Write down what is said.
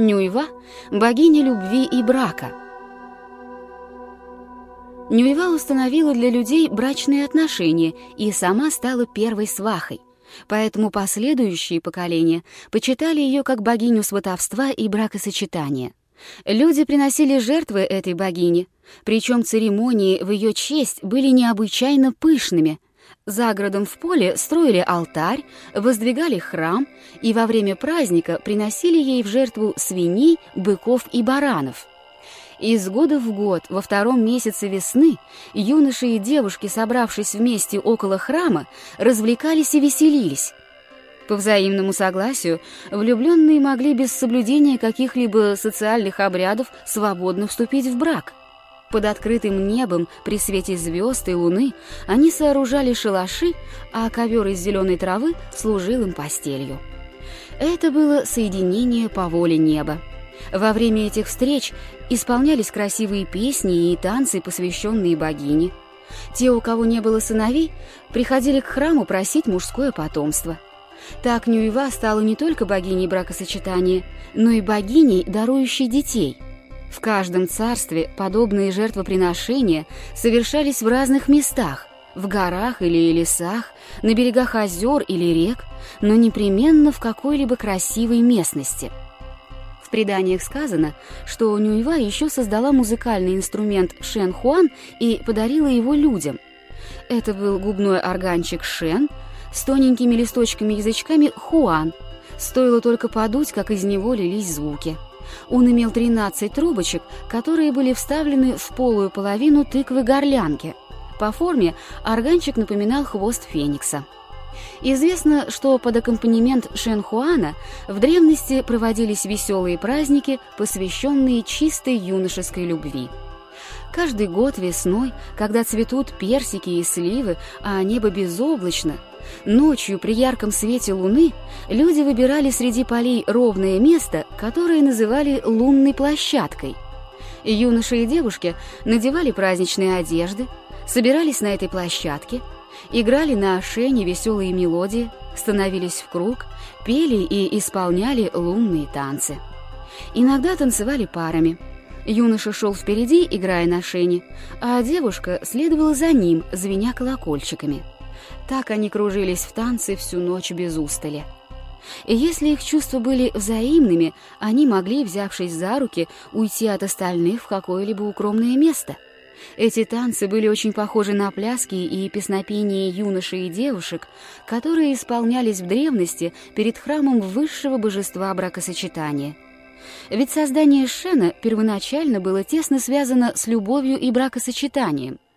Нюйва – богиня любви и брака. Нюйва установила для людей брачные отношения и сама стала первой свахой. Поэтому последующие поколения почитали ее как богиню сватовства и бракосочетания. Люди приносили жертвы этой богине, причем церемонии в ее честь были необычайно пышными – за городом в поле строили алтарь, воздвигали храм и во время праздника приносили ей в жертву свиней, быков и баранов. Из года в год, во втором месяце весны, юноши и девушки, собравшись вместе около храма, развлекались и веселились. По взаимному согласию, влюбленные могли без соблюдения каких-либо социальных обрядов свободно вступить в брак – под открытым небом при свете звезд и луны они сооружали шалаши, а ковер из зеленой травы служил им постелью. Это было соединение по воле неба. Во время этих встреч исполнялись красивые песни и танцы, посвященные богине. Те, у кого не было сыновей, приходили к храму просить мужское потомство. Так Нюева стала не только богиней бракосочетания, но и богиней, дарующей детей – в каждом царстве подобные жертвоприношения совершались в разных местах, в горах или лесах, на берегах озер или рек, но непременно в какой-либо красивой местности. В преданиях сказано, что Нюйва еще создала музыкальный инструмент Шен Хуан и подарила его людям. Это был губной органчик Шен с тоненькими листочками-язычками Хуан. Стоило только подуть, как из него лились звуки. Он имел 13 трубочек, которые были вставлены в полую половину тыквы-горлянки. По форме органчик напоминал хвост феникса. Известно, что под аккомпанемент Шенхуана в древности проводились веселые праздники, посвященные чистой юношеской любви. Каждый год весной, когда цветут персики и сливы, а небо безоблачно, ночью при ярком свете луны люди выбирали среди полей ровное место, которое называли лунной площадкой. Юноши и девушки надевали праздничные одежды, собирались на этой площадке, играли на ошене веселые мелодии, становились в круг, пели и исполняли лунные танцы. Иногда танцевали парами – Юноша шел впереди, играя на шене, а девушка следовала за ним, звеня колокольчиками. Так они кружились в танце всю ночь без устали. И если их чувства были взаимными, они могли, взявшись за руки, уйти от остальных в какое-либо укромное место. Эти танцы были очень похожи на пляски и песнопения юношей и девушек, которые исполнялись в древности перед храмом высшего божества бракосочетания — ведь создание Шена первоначально было тесно связано с любовью и бракосочетанием –